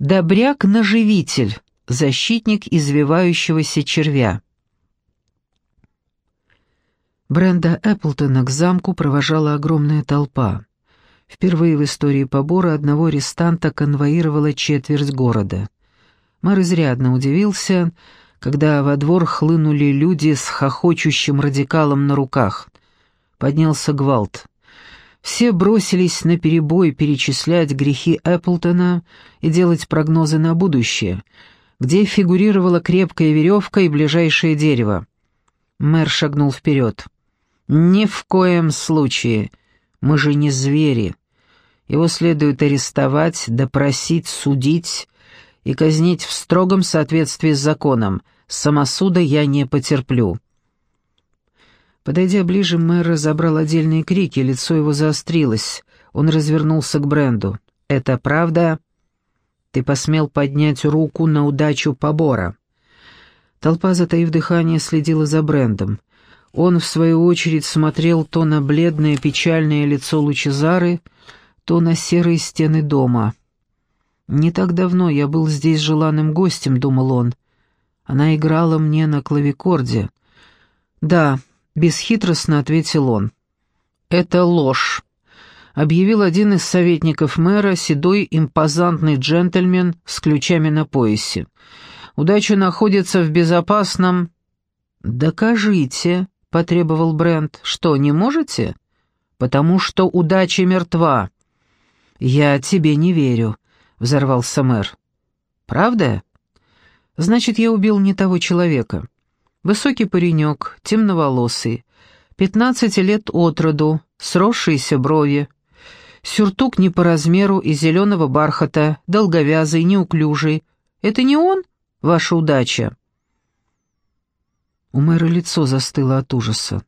Добряк-наживитель, защитник извивающегося червя. Бренда Эпплтона к замку провожала огромная толпа. Впервые в истории побора одного арестанта конвоировала четверть города. Мэр изрядно удивился, когда во двор хлынули люди с хохочущим радикалом на руках. Поднялся гвалт. Все бросились на перебой перечислять грехи Эпплтона и делать прогнозы на будущее, где фигурировала крепкая веревка и ближайшее дерево. Мэр шагнул вперед. «Ни в коем случае. Мы же не звери. Его следует арестовать, допросить, судить и казнить в строгом соответствии с законом. Самосуда я не потерплю». Подойдя ближе, мэр разобрал отдельные крики, лицо его заострилось. Он развернулся к Бренду. «Это правда?» «Ты посмел поднять руку на удачу побора». Толпа, затаив дыхание, следила за Брендом. Он, в свою очередь, смотрел то на бледное печальное лицо Лучезары, то на серые стены дома. «Не так давно я был здесь желанным гостем», — думал он. «Она играла мне на клавикорде». «Да», — бесхитростно ответил он. «Это ложь», — объявил один из советников мэра, седой импозантный джентльмен с ключами на поясе. «Удача находится в безопасном...» «Докажите», потребовал Брент. «Что, не можете?» «Потому что удача мертва». «Я тебе не верю», — взорвался мэр. «Правда?» «Значит, я убил не того человека. Высокий паренек, темноволосый, пятнадцати лет от роду, сросшиеся брови, сюртук не по размеру из зеленого бархата, долговязый, неуклюжий. Это не он, ваша удача?» У мэра лицо застыло от ужаса.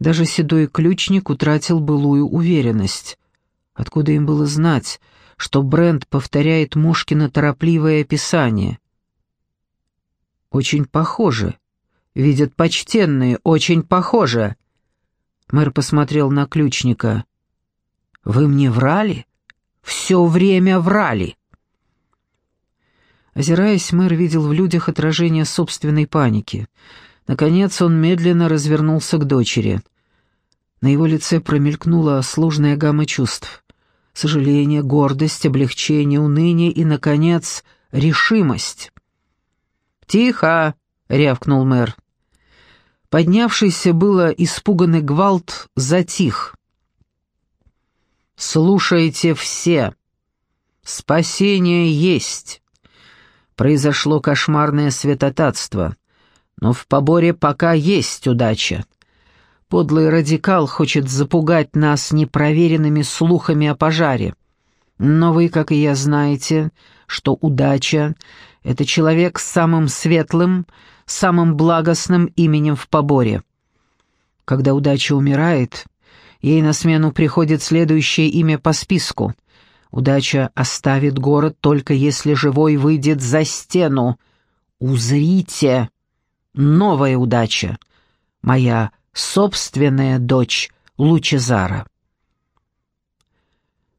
Даже седой ключник утратил былую уверенность. Откуда им было знать, что Брент повторяет Мушкина торопливое описание? «Очень похоже. Видят почтенные, очень похоже». Мэр посмотрел на ключника. «Вы мне врали? Все время врали!» Озираясь, мэр видел в людях отражение собственной паники — Наконец он медленно развернулся к дочери. На его лице промелькнула сложная гамма чувств. Сожаление, гордость, облегчение, уныние и, наконец, решимость. «Тихо!» — рявкнул мэр. Поднявшийся было испуганный гвалт затих. «Слушайте все! Спасение есть!» Произошло кошмарное святотатство. Но в поборе пока есть удача. Подлый радикал хочет запугать нас непроверенными слухами о пожаре. Но вы, как и я, знаете, что удача — это человек с самым светлым, самым благостным именем в поборе. Когда удача умирает, ей на смену приходит следующее имя по списку. Удача оставит город только если живой выйдет за стену. Узрите! новая удача, моя собственная дочь Лучезара.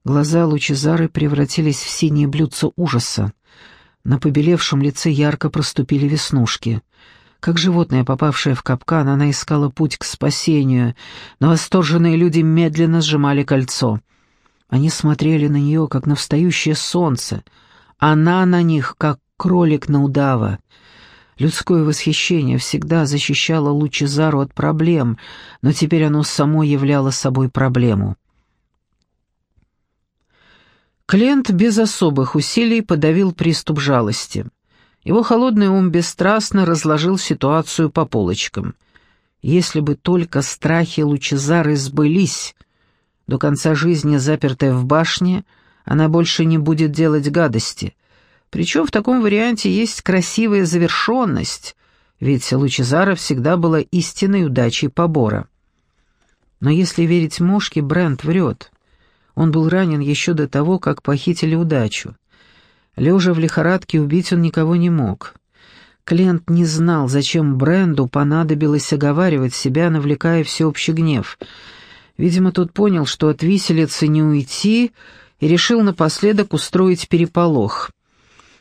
Глаза Лучезары превратились в синие блюдца ужаса. На побелевшем лице ярко проступили веснушки. Как животное, попавшее в капкан, она искала путь к спасению, но восторженные люди медленно сжимали кольцо. Они смотрели на нее, как на встающее солнце. Она на них, как кролик на удава. Людское восхищение всегда защищало Лучезару от проблем, но теперь оно само являло собой проблему. Клент без особых усилий подавил приступ жалости. Его холодный ум бесстрастно разложил ситуацию по полочкам. Если бы только страхи Лучезары сбылись, до конца жизни, запертая в башне, она больше не будет делать гадости — причем в таком варианте есть красивая завершенность, ведь Лучезара всегда была истинной удачей побора. Но если верить Мошке, Брент врет. Он был ранен еще до того, как похитили удачу. Лежа в лихорадке, убить он никого не мог. Клент не знал, зачем Бренду понадобилось оговаривать себя, навлекая всеобщий гнев. Видимо, тот понял, что от виселицы не уйти, и решил напоследок устроить переполох —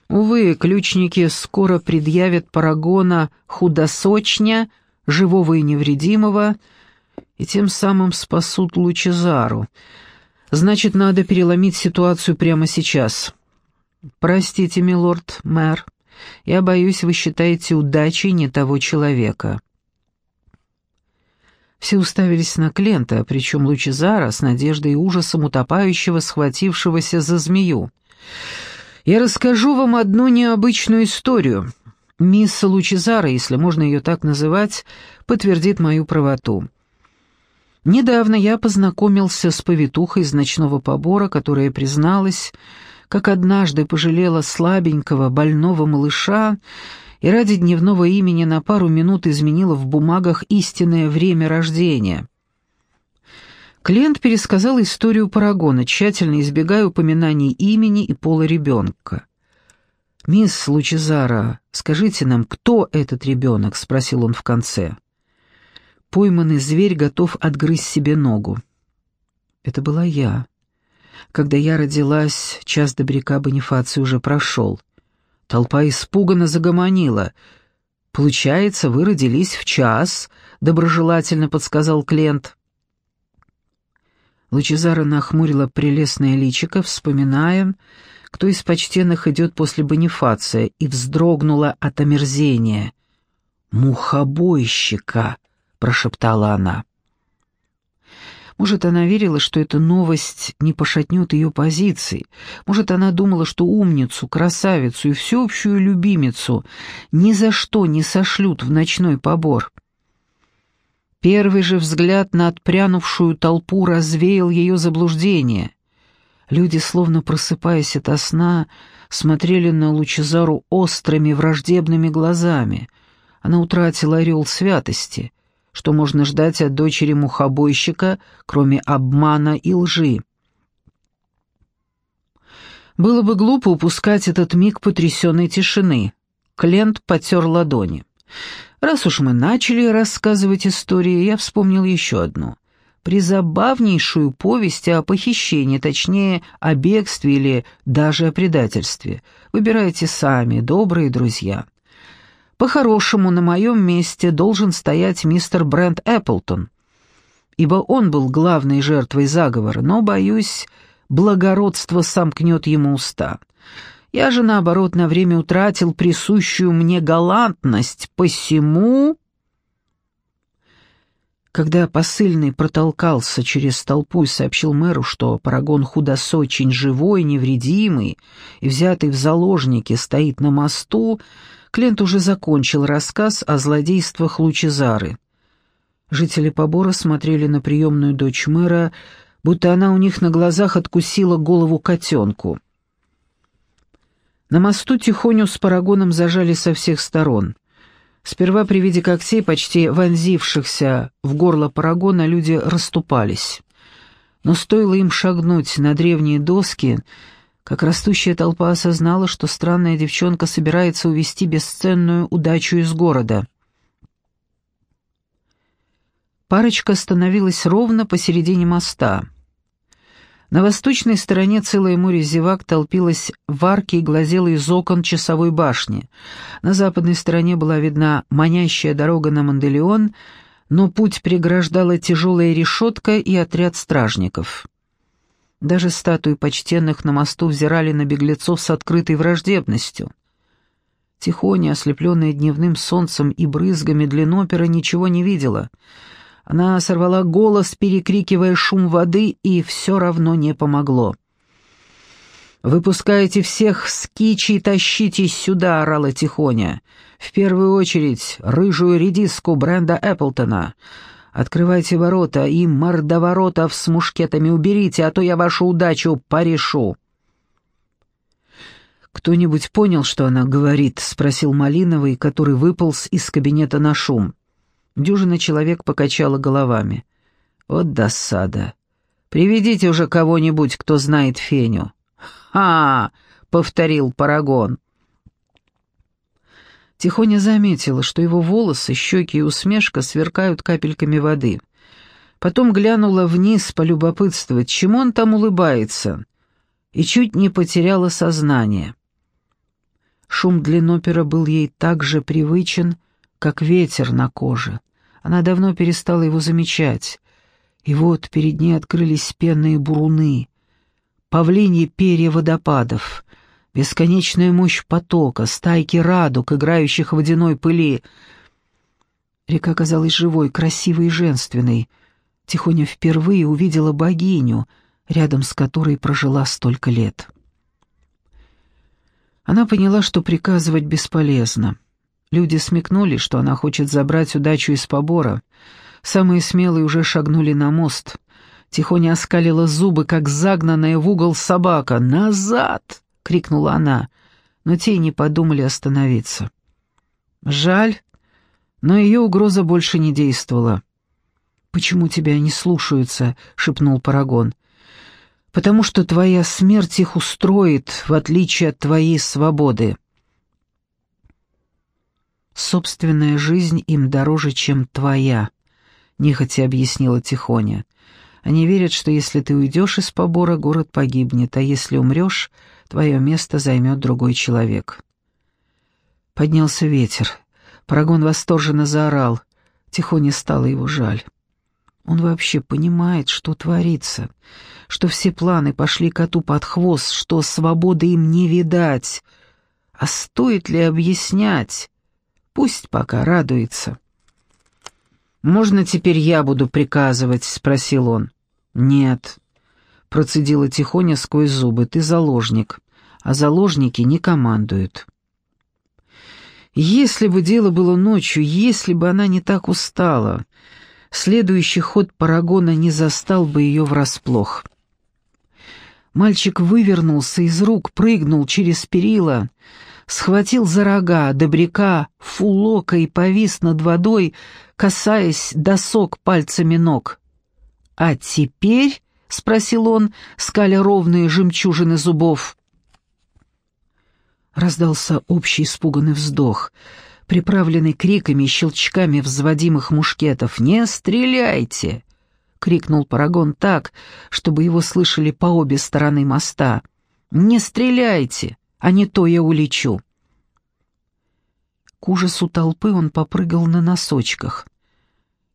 Увы, ключники скоро предъявят Парагона худосочня, живого и невредимого, и тем самым спасут Лучезару. Значит, надо переломить ситуацию прямо сейчас. Простите, милорд мэр, я боюсь, вы считаете удачей не того человека. Все уставились на Клента, причем Лучезара с надеждой и ужасом утопающего, схватившегося за змею. «Я расскажу вам одну необычную историю. Мисс Лучезара, если можно ее так называть, подтвердит мою правоту. Недавно я познакомился с повитухой из ночного побора, которая призналась, как однажды пожалела слабенького, больного малыша и ради дневного имени на пару минут изменила в бумагах истинное время рождения. Клиент пересказал историю Парагона, тщательно избегая упоминаний имени и пола ребенка. «Мисс Лучезара, скажите нам, кто этот ребенок?» — спросил он в конце. Пойманный зверь готов отгрызть себе ногу. Это была я. Когда я родилась, час добряка Бонифации уже прошел. Толпа испуганно загомонила. «Получается, вы родились в час», — доброжелательно подсказал Клент. Лучезара нахмурила прелестное личико, вспоминая, кто из почтенных идет после Бонифация, и вздрогнула от омерзения. «Мухобойщика!» Прошептала она. Может, она верила, что эта новость не пошатнет ее позиции. Может, она думала, что умницу, красавицу и всеобщую любимицу ни за что не сошлют в ночной побор. Первый же взгляд на отпрянувшую толпу развеял ее заблуждение. Люди, словно просыпаясь ото сна, смотрели на Лучезару острыми враждебными глазами. Она утратила орел святости — что можно ждать от дочери мухобойщика, кроме обмана и лжи. Было бы глупо упускать этот миг потрясенной тишины. Клент потер ладони. Раз уж мы начали рассказывать истории, я вспомнил еще одну. Призабавнейшую повесть о похищении, точнее, о бегстве или даже о предательстве. Выбирайте сами, добрые друзья. По-хорошему, на моем месте должен стоять мистер Брент Эпплтон, ибо он был главной жертвой заговора, но, боюсь, благородство сомкнет ему уста. Я же, наоборот, на время утратил присущую мне галантность, посему... Когда посыльный протолкался через толпу и сообщил мэру, что Парагон худосочень живой, невредимый и взятый в заложники стоит на мосту, Клент уже закончил рассказ о злодействах Лучезары. Жители Побора смотрели на приемную дочь мэра, будто она у них на глазах откусила голову котенку. На мосту тихоню с парагоном зажали со всех сторон. Сперва при виде когтей, почти вонзившихся в горло парагона, люди расступались. Но стоило им шагнуть на древние доски, как растущая толпа осознала, что странная девчонка собирается увести бесценную удачу из города. Парочка остановилась ровно посередине моста. На восточной стороне целое море зевак толпилось в арке и глазело из окон часовой башни. На западной стороне была видна манящая дорога на Манделеон, но путь преграждала тяжелая решетка и отряд стражников. Даже статуи почтенных на мосту взирали на беглецов с открытой враждебностью. Тихоня, ослепленная дневным солнцем и брызгами длиннопера, ничего не видела. Она сорвала голос, перекрикивая шум воды, и все равно не помогло. «Выпускайте всех с кичи и тащите сюда!» — орала Тихоня. «В первую очередь рыжую редиску бренда Эпплтона. Открывайте ворота и мордоворотов с мушкетами уберите, а то я вашу удачу порешу». «Кто-нибудь понял, что она говорит?» — спросил Малиновый, который выполз из кабинета на шум. Дюжина человек покачала головами. «Вот досада. Приведите уже кого-нибудь, кто знает Феню». «Ха!» — повторил Парагон. Тихоня заметила, что его волосы, щеки и усмешка сверкают капельками воды. Потом глянула вниз полюбопытствовать, чему он там улыбается, и чуть не потеряла сознание. Шум длиннопера был ей так же привычен, как ветер на коже. Она давно перестала его замечать. И вот перед ней открылись пенные буруны, павлиньи перья водопадов, бесконечная мощь потока, стайки радуг, играющих в водяной пыли. Река казалась живой, красивой и женственной. Тихоня впервые увидела богиню, рядом с которой прожила столько лет. Она поняла, что приказывать бесполезно. Люди смекнули, что она хочет забрать удачу из побора. Самые смелые уже шагнули на мост. Тихоня оскалила зубы, как загнанная в угол собака. «Назад!» — крикнула она, но те не подумали остановиться. Жаль, но ее угроза больше не действовала. «Почему тебя не слушаются?» — шепнул Парагон потому что твоя смерть их устроит, в отличие от твоей свободы. Собственная жизнь им дороже, чем твоя, нехотя объяснила Тихоня. Они верят, что если ты уйдешь из побора, город погибнет, а если умрешь, твое место займет другой человек. Поднялся ветер. Парагон восторженно заорал. Тихоне стало его жаль. Он вообще понимает, что творится, что все планы пошли коту под хвост, что свободы им не видать. А стоит ли объяснять? Пусть пока радуется. «Можно теперь я буду приказывать?» — спросил он. «Нет», — процедила тихоня сквозь зубы, — «ты заложник, а заложники не командуют». Если бы дело было ночью, если бы она не так устала, следующий ход парагона не застал бы ее врасплох. Мальчик вывернулся из рук, прыгнул через перила, схватил за рога добряка фулока и повис над водой, касаясь досок пальцами ног. «А теперь?» — спросил он, скаля ровные жемчужины зубов. Раздался общий испуганный вздох — приправленный криками и щелчками взводимых мушкетов. «Не стреляйте!» — крикнул Парагон так, чтобы его слышали по обе стороны моста. «Не стреляйте, а не то я улечу!» К ужасу толпы он попрыгал на носочках.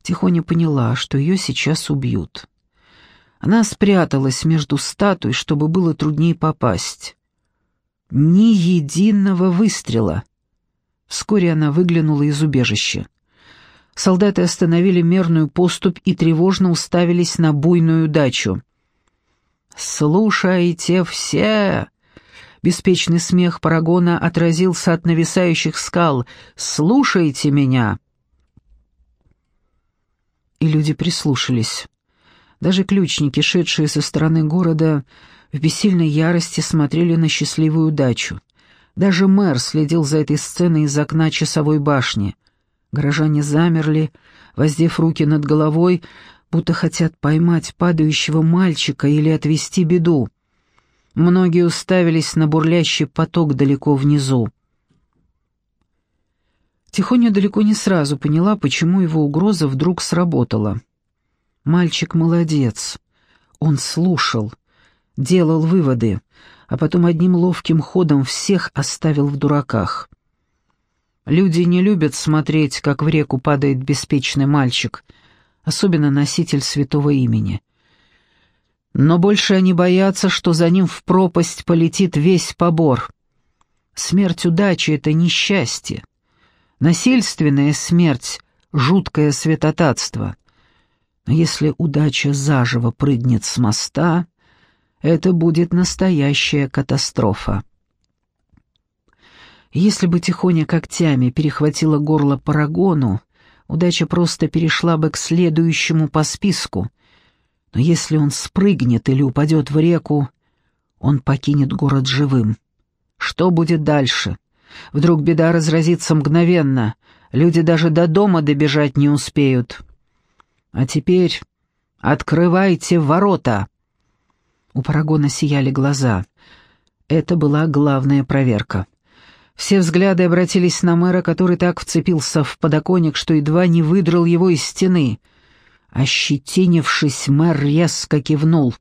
Тихоня поняла, что ее сейчас убьют. Она спряталась между статуй, чтобы было труднее попасть. Ни единого выстрела. Вскоре она выглянула из убежища. Солдаты остановили мерную поступь и тревожно уставились на буйную дачу. «Слушайте все!» Беспечный смех Парагона отразился от нависающих скал. «Слушайте меня!» И люди прислушались. Даже ключники, шедшие со стороны города, в бессильной ярости смотрели на счастливую дачу. Даже мэр следил за этой сценой из окна часовой башни. Горожане замерли, воздев руки над головой, будто хотят поймать падающего мальчика или отвести беду. Многие уставились на бурлящий поток далеко внизу. Тихоня далеко не сразу поняла, почему его угроза вдруг сработала. Мальчик молодец. Он слушал, делал выводы а потом одним ловким ходом всех оставил в дураках. Люди не любят смотреть, как в реку падает беспечный мальчик, особенно носитель святого имени. Но больше они боятся, что за ним в пропасть полетит весь побор. Смерть удачи — это несчастье. Насильственная смерть — жуткое святотатство. Но если удача заживо прыгнет с моста, это будет настоящая катастрофа. Если бы Тихоня когтями перехватила горло Парагону, удача просто перешла бы к следующему по списку. Но если он спрыгнет или упадет в реку, он покинет город живым. Что будет дальше? Вдруг беда разразится мгновенно, люди даже до дома добежать не успеют. А теперь открывайте ворота. У Парагона сияли глаза. Это была главная проверка. Все взгляды обратились на мэра, который так вцепился в подоконник, что едва не выдрал его из стены. Ощетинившись, мэр резко кивнул.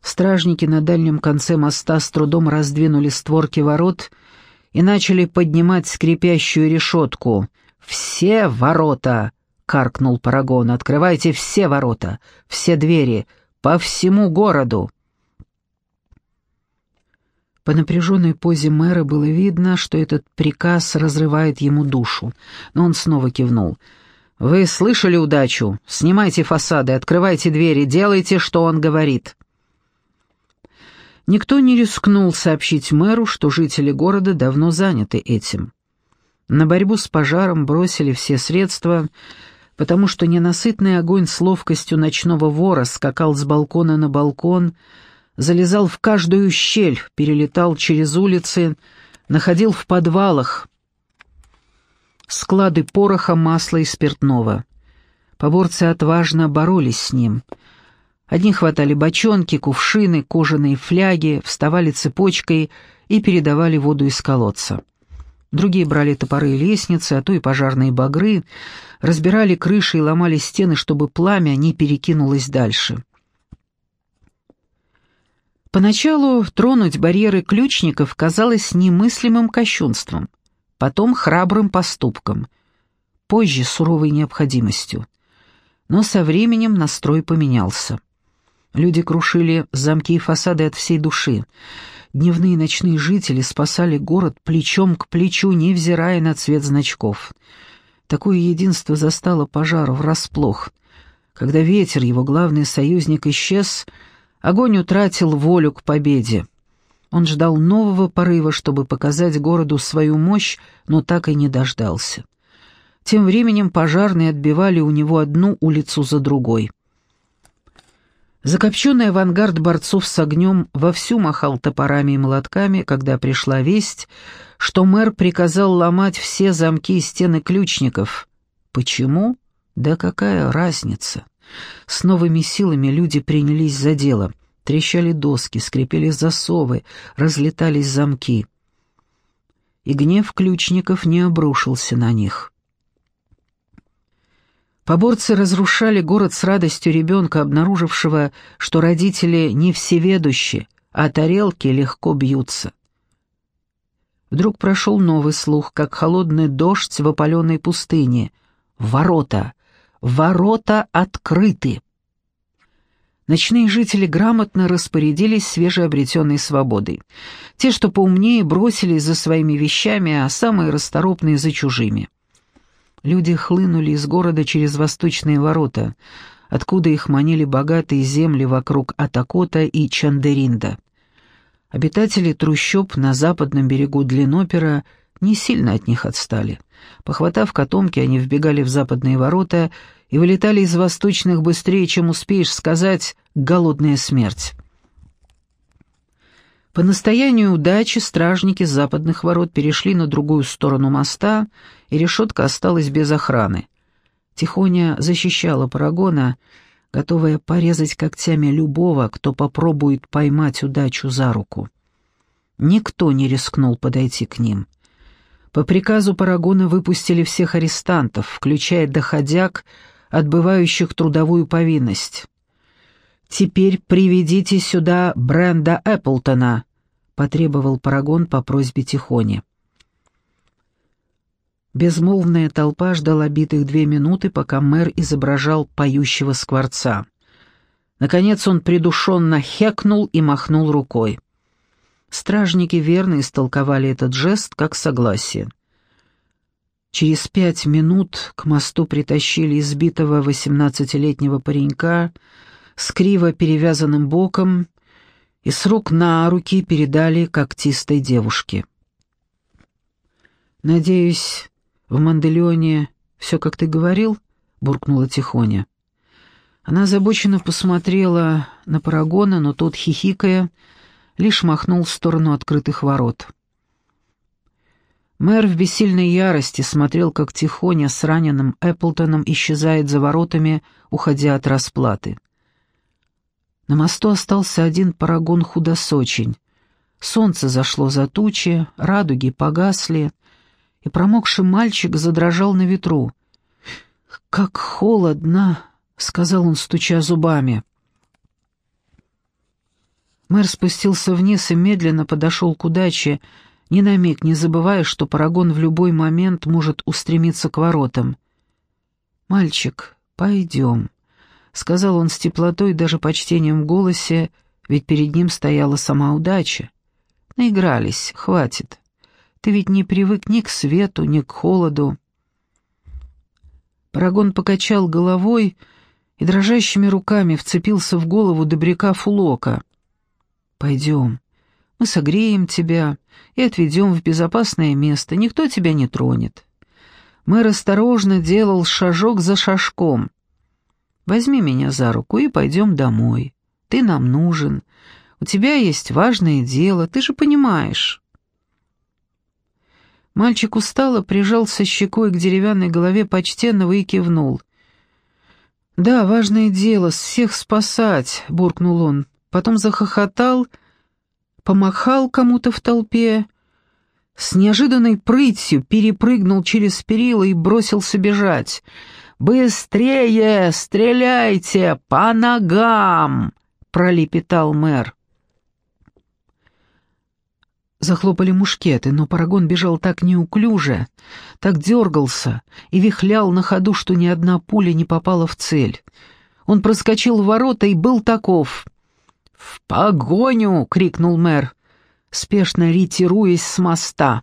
Стражники на дальнем конце моста с трудом раздвинули створки ворот и начали поднимать скрипящую решетку. «Все ворота!» — каркнул Парагон. «Открывайте все ворота, все двери, по всему городу!» По напряженной позе мэра было видно, что этот приказ разрывает ему душу, но он снова кивнул. «Вы слышали удачу? Снимайте фасады, открывайте двери, делайте, что он говорит». Никто не рискнул сообщить мэру, что жители города давно заняты этим. На борьбу с пожаром бросили все средства, потому что ненасытный огонь с ловкостью ночного вора скакал с балкона на балкон, залезал в каждую щель, перелетал через улицы, находил в подвалах склады пороха, масла и спиртного. Поборцы отважно боролись с ним. Одни хватали бочонки, кувшины, кожаные фляги, вставали цепочкой и передавали воду из колодца. Другие брали топоры и лестницы, а то и пожарные багры, разбирали крыши и ломали стены, чтобы пламя не перекинулось дальше. Поначалу тронуть барьеры ключников казалось немыслимым кощунством, потом храбрым поступком, позже суровой необходимостью. Но со временем настрой поменялся. Люди крушили замки и фасады от всей души. Дневные и ночные жители спасали город плечом к плечу, невзирая на цвет значков. Такое единство застало пожар врасплох. Когда ветер, его главный союзник, исчез — Огонь утратил волю к победе. Он ждал нового порыва, чтобы показать городу свою мощь, но так и не дождался. Тем временем пожарные отбивали у него одну улицу за другой. Закопченный авангард борцов с огнем вовсю махал топорами и молотками, когда пришла весть, что мэр приказал ломать все замки и стены ключников. Почему? Да какая разница? С новыми силами люди принялись за дело. Трещали доски, скрипели засовы, разлетались замки. И гнев ключников не обрушился на них. Поборцы разрушали город с радостью ребенка, обнаружившего, что родители не всеведущи, а тарелки легко бьются. Вдруг прошел новый слух, как холодный дождь в опаленной пустыне. Ворота! Ворота открыты. Ночные жители грамотно распорядились свежеобретенной свободой. Те, что поумнее, бросились за своими вещами, а самые расторопные — за чужими. Люди хлынули из города через восточные ворота, откуда их манили богатые земли вокруг Атакота и Чандеринда. Обитатели трущоб на западном берегу Длинопера не сильно от них отстали. Похватав котомки, они вбегали в западные ворота и вылетали из восточных быстрее, чем успеешь сказать «голодная смерть». По настоянию удачи стражники западных ворот перешли на другую сторону моста, и решетка осталась без охраны. Тихоня защищала Парагона, готовая порезать когтями любого, кто попробует поймать удачу за руку. Никто не рискнул подойти к ним. По приказу Парагона выпустили всех арестантов, включая доходяг, отбывающих трудовую повинность. «Теперь приведите сюда Бренда Эпплтона», — потребовал Парагон по просьбе Тихони. Безмолвная толпа ждала битых две минуты, пока мэр изображал поющего скворца. Наконец он придушенно хекнул и махнул рукой. Стражники верно истолковали этот жест как согласие. Через пять минут к мосту притащили избитого восемнадцатилетнего паренька с криво перевязанным боком и с рук на руки передали когтистой девушке. «Надеюсь, в Манделеоне все, как ты говорил?» — буркнула Тихоня. Она озабоченно посмотрела на Парагона, но тот, хихикая, лишь махнул в сторону открытых ворот. Мэр в бессильной ярости смотрел, как Тихоня с раненым Эпплтоном исчезает за воротами, уходя от расплаты. На мосту остался один парагон худосочень. Солнце зашло за тучи, радуги погасли, и промокший мальчик задрожал на ветру. «Как холодно!» — сказал он, стуча зубами. Мэр спустился вниз и медленно подошел к удаче, ни на миг не забывая, что Парагон в любой момент может устремиться к воротам. «Мальчик, пойдем», — сказал он с теплотой и даже почтением в голосе, ведь перед ним стояла сама удача. «Наигрались, хватит. Ты ведь не привык ни к свету, ни к холоду». Парагон покачал головой и дрожащими руками вцепился в голову добряка Фулока. «Пойдем, мы согреем тебя и отведем в безопасное место, никто тебя не тронет». Мэр осторожно делал шажок за шажком. «Возьми меня за руку и пойдем домой. Ты нам нужен. У тебя есть важное дело, ты же понимаешь». Мальчик устало прижался щекой к деревянной голове почтенного и кивнул. «Да, важное дело, всех спасать», — буркнул он. Потом захохотал, помахал кому-то в толпе, с неожиданной прытью перепрыгнул через перила и бросился бежать. «Быстрее! Стреляйте! По ногам!» — пролепетал мэр. Захлопали мушкеты, но Парагон бежал так неуклюже, так дергался и вихлял на ходу, что ни одна пуля не попала в цель. Он проскочил в ворота и был таков. «В погоню!» — крикнул мэр, спешно ретируясь с моста.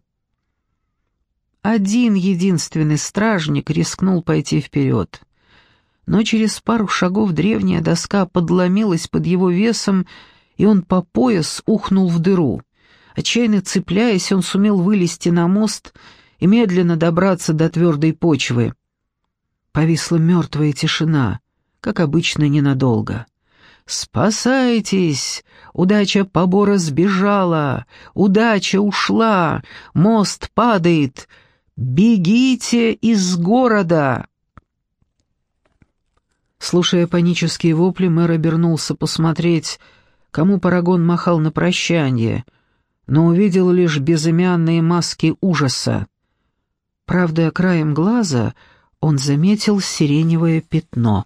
Один единственный стражник рискнул пойти вперед. Но через пару шагов древняя доска подломилась под его весом, и он по пояс ухнул в дыру. Отчаянно цепляясь, он сумел вылезти на мост и медленно добраться до твердой почвы. Повисла мертвая тишина, как обычно ненадолго. «Спасайтесь! Удача побора сбежала! Удача ушла! Мост падает! Бегите из города!» Слушая панические вопли, мэр обернулся посмотреть, кому Парагон махал на прощание — но увидел лишь безымянные маски ужаса. Правда, краем глаза он заметил сиреневое пятно.